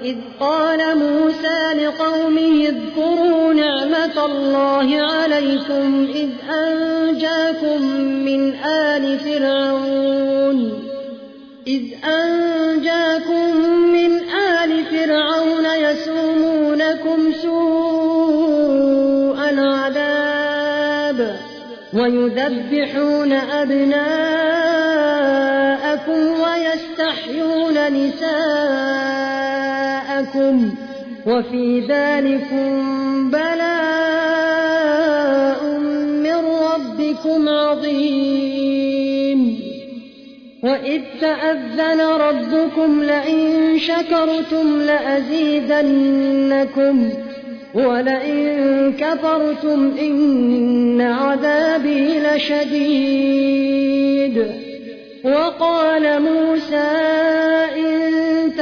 وإذ قال موسى لقومه اذكروا نعمة الله عليكم إذ أنجاكم من آل فرعون. إذ أنجاكم من آل فرعون يسومونكم سوء العذاب ويذبحون أبناءكم ويستحيون نساءكم. وفي ذلكم بلاء من ربكم عظيم. وإذ تأذن ربكم لئن شكرتم لأزيدنكم ولئن كفرتم إن عذابي لشديد. وقال موسى إن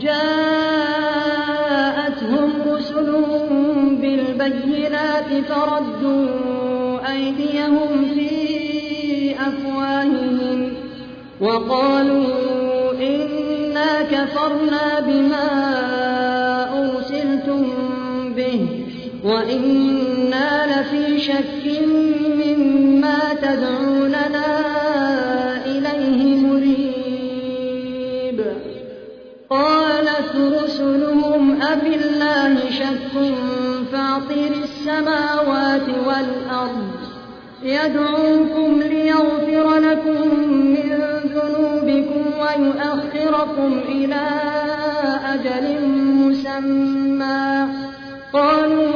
جاءتهم رسلهم بالبينات فردوا أيديهم في أفواههم وقالوا إنا كفرنا بما أرسلتم به وإنا السماوات والأرض. يدعوكم ليغفر لكم من ذنوبكم ويؤخركم إلى أجل مسمى. قالوا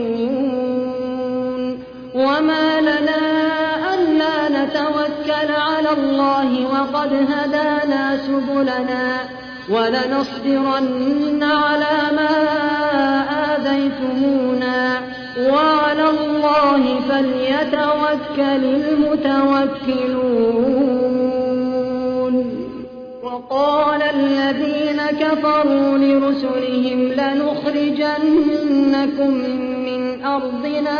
وما لنا ألا نتوكل على الله وقد هدانا سبلنا ولنصبرن على ما آذيتمونا وعلى الله فليتوكل المتوكلون وقال الذين كفروا لرسلهم لنخرجنكم من أرضنا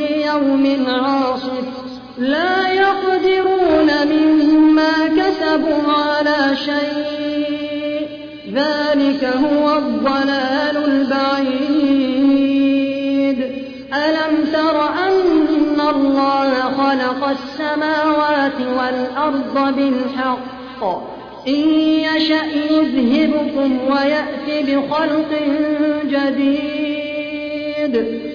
يوم عاصف لا يقدرون مما كسبوا على شيء. ذلك هو الضلال البعيد. ألم تر أن الله خلق السماوات والأرض بالحق؟ إن يشأ يذهبكم ويأت بخلق جديد.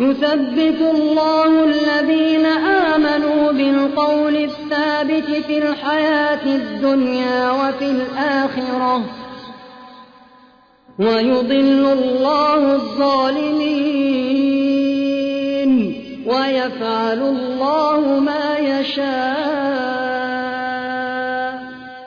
يثبت الله الذين آمنوا بالقول الثابت في الحياة الدنيا وفي الآخرة. ويضل الله الظالمين. ويفعل الله ما يشاء.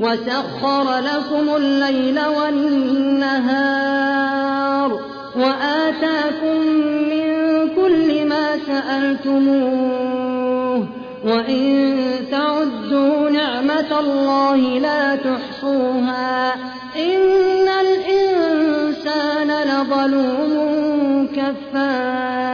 وسخر لكم الليل والنهار وآتاكم من كل ما سألتموه وإن تعدوا نعمة الله لا تحصوها إن الإنسان لظلوم كفار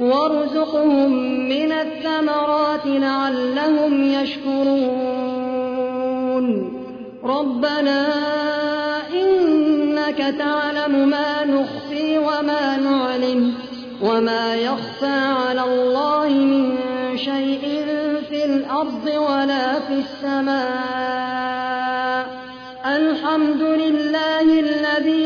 وارزقهم من الثمرات لعلهم يشكرون ربنا إنك تعلم ما نخفي وما نعلم وما يخفى على الله من شيء في الأرض ولا في السماء الحمد لله الذي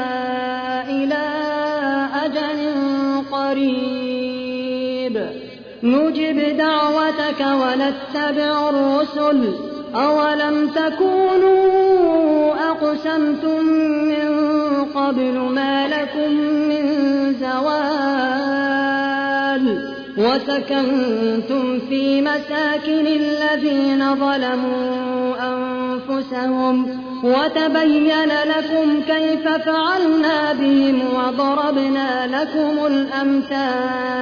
ونتبع الرسل أولم تكونوا أقسمتم من قبل ما لكم من زوال وسكنتم في مساكن الذين ظلموا أنفسهم وتبين لكم كيف فعلنا بهم وضربنا لكم الأمثال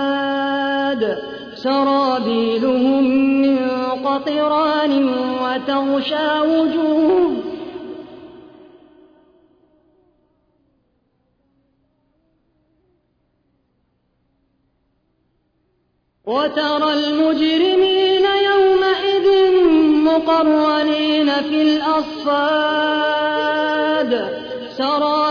سرابيلهم من قطران وتغشى وجوه وترى المجرمين يومئذ مقرنين في الأصفاد. سرابيلهم